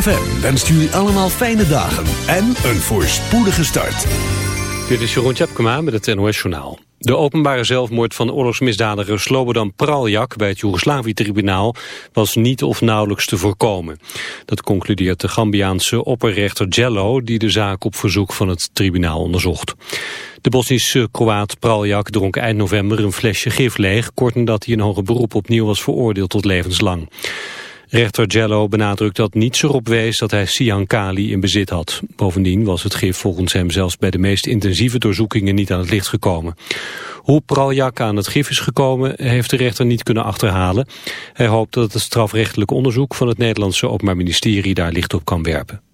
ZFM jullie allemaal fijne dagen en een voorspoedige start. Dit is Jeroen Tjepkema met het NOS Journaal. De openbare zelfmoord van oorlogsmisdadiger Slobodan Praljak bij het Joegoslavië-tribunaal was niet of nauwelijks te voorkomen. Dat concludeert de Gambiaanse opperrechter Jello die de zaak op verzoek van het tribunaal onderzocht. De Bosnische Kroaat Praljak dronk eind november een flesje gif leeg, kort nadat hij in hoger beroep opnieuw was veroordeeld tot levenslang. Rechter Jello benadrukt dat niets erop wees dat hij Siankali in bezit had. Bovendien was het gif volgens hem zelfs bij de meest intensieve doorzoekingen niet aan het licht gekomen. Hoe Praljak aan het gif is gekomen heeft de rechter niet kunnen achterhalen. Hij hoopt dat het strafrechtelijk onderzoek van het Nederlandse Openbaar Ministerie daar licht op kan werpen.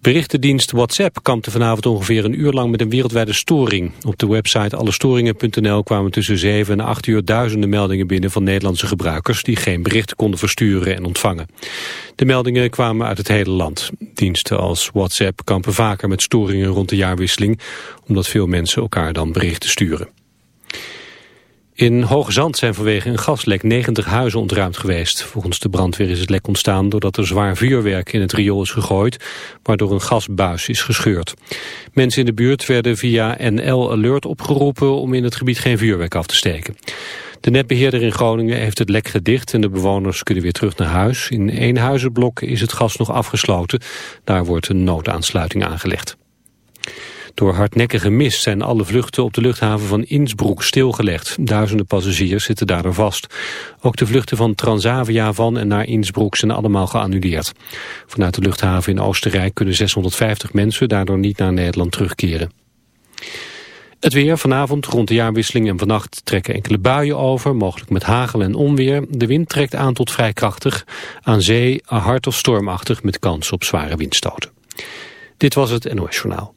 Berichtendienst WhatsApp kampte vanavond ongeveer een uur lang met een wereldwijde storing. Op de website allestoringen.nl kwamen tussen 7 en 8 uur duizenden meldingen binnen van Nederlandse gebruikers die geen berichten konden versturen en ontvangen. De meldingen kwamen uit het hele land. Diensten als WhatsApp kampen vaker met storingen rond de jaarwisseling, omdat veel mensen elkaar dan berichten sturen. In Hoogzand zijn vanwege een gaslek 90 huizen ontruimd geweest. Volgens de brandweer is het lek ontstaan doordat er zwaar vuurwerk in het riool is gegooid, waardoor een gasbuis is gescheurd. Mensen in de buurt werden via NL Alert opgeroepen om in het gebied geen vuurwerk af te steken. De netbeheerder in Groningen heeft het lek gedicht en de bewoners kunnen weer terug naar huis. In één huizenblok is het gas nog afgesloten. Daar wordt een noodaansluiting aangelegd. Door hardnekkige mist zijn alle vluchten op de luchthaven van Innsbruck stilgelegd. Duizenden passagiers zitten daardoor vast. Ook de vluchten van Transavia van en naar Innsbruck zijn allemaal geannuleerd. Vanuit de luchthaven in Oostenrijk kunnen 650 mensen daardoor niet naar Nederland terugkeren. Het weer vanavond rond de jaarwisseling en vannacht trekken enkele buien over, mogelijk met hagel en onweer. De wind trekt aan tot vrij krachtig. Aan zee hard of stormachtig met kans op zware windstoten. Dit was het NOS Journaal.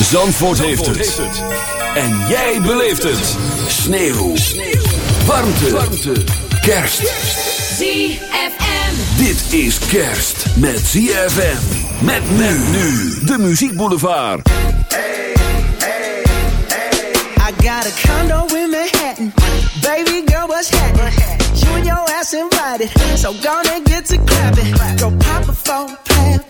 Zandvoort, heeft, het. En jij beleeft het. Sneeuw. Warmte. Warmte. Kerst. ZFM. Dit is kerst met ZFM. Met men nu. De Muziek Boulevard. I got a condo in Manhattan. Baby girl, what's happening? You and your ass invited. So gonna get to clapping. Go pop a plan.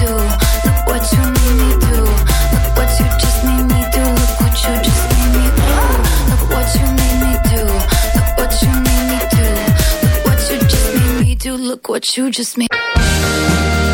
What you just made.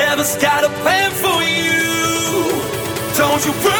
heaven's got a plan for you. Don't you worry.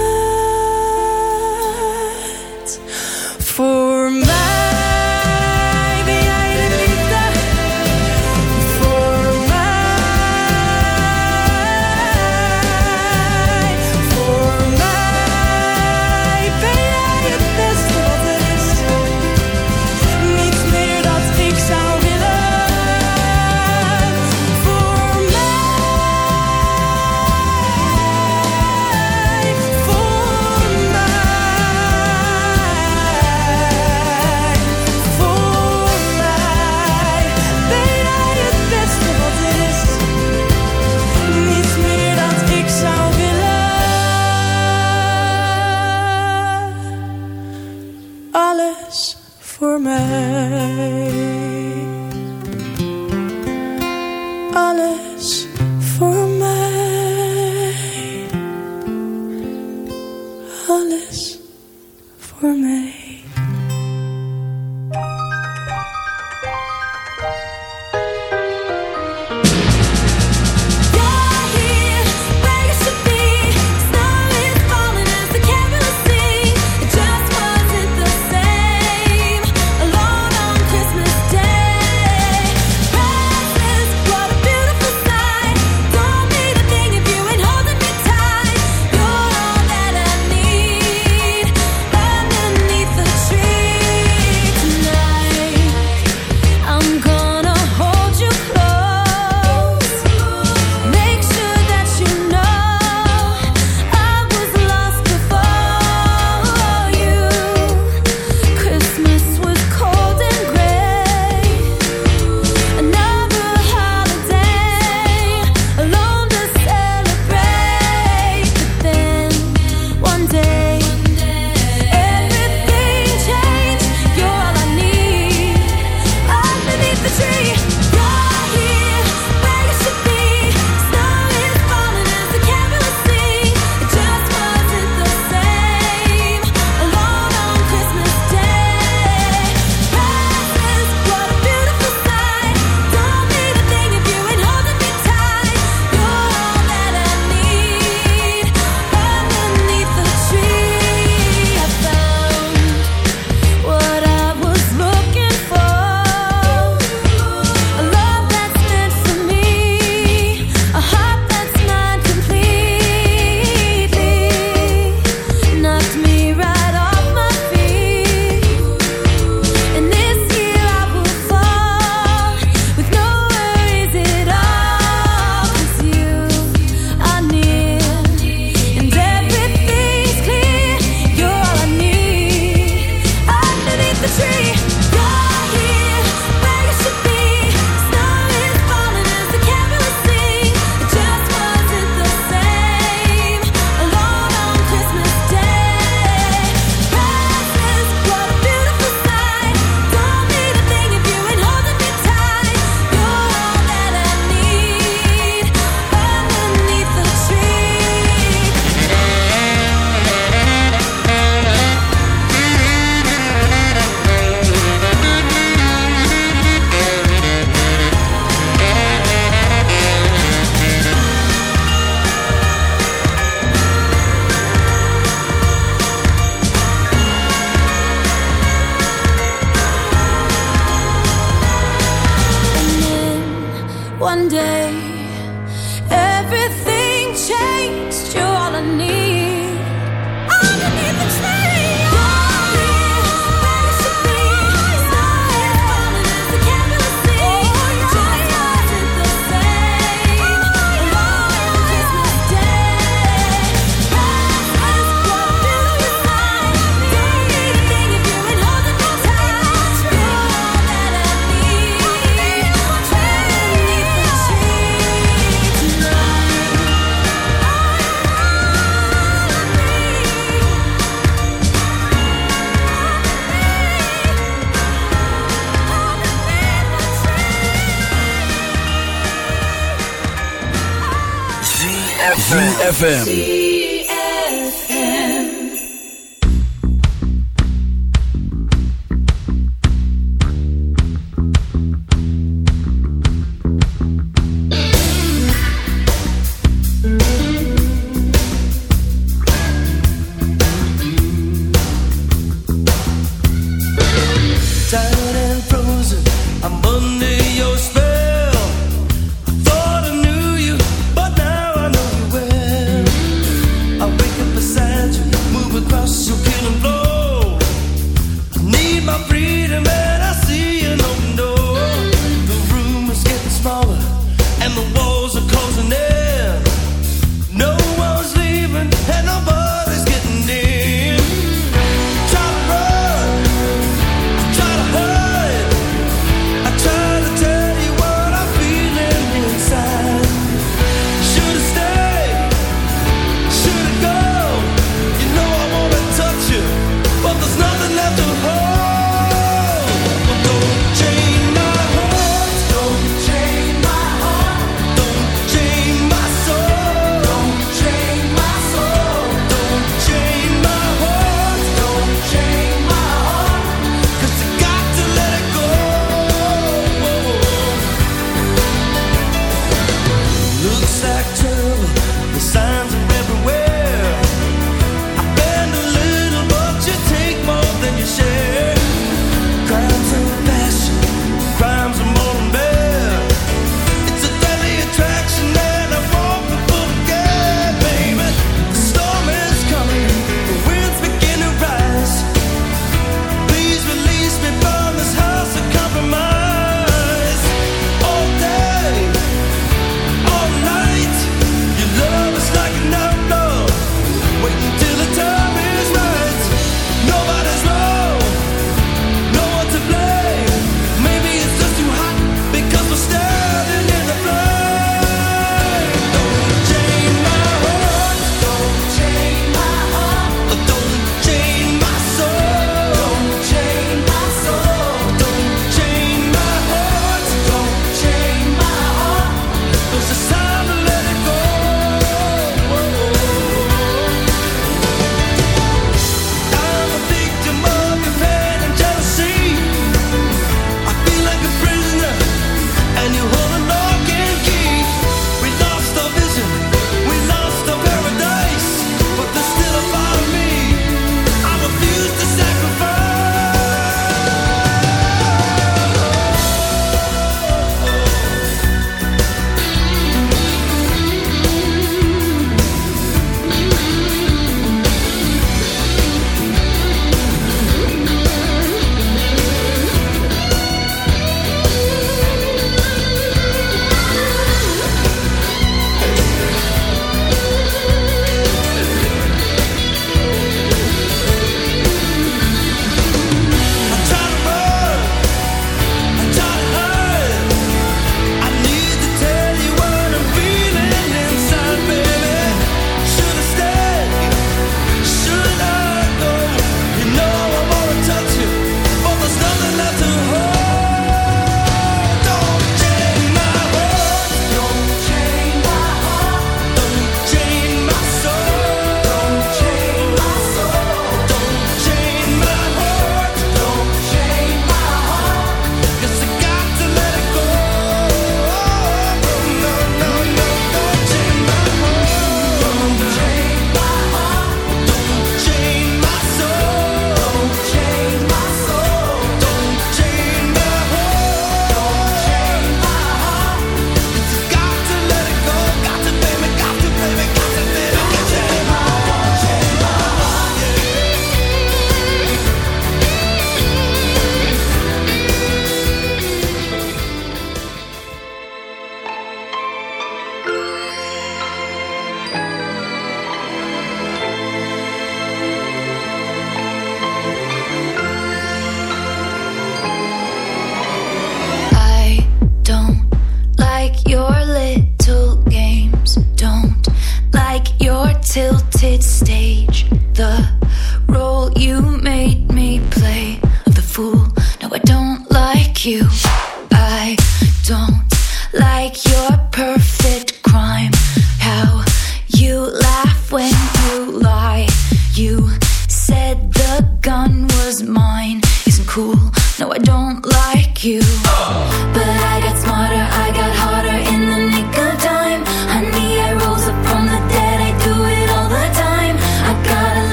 ZFM.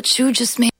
What you just made.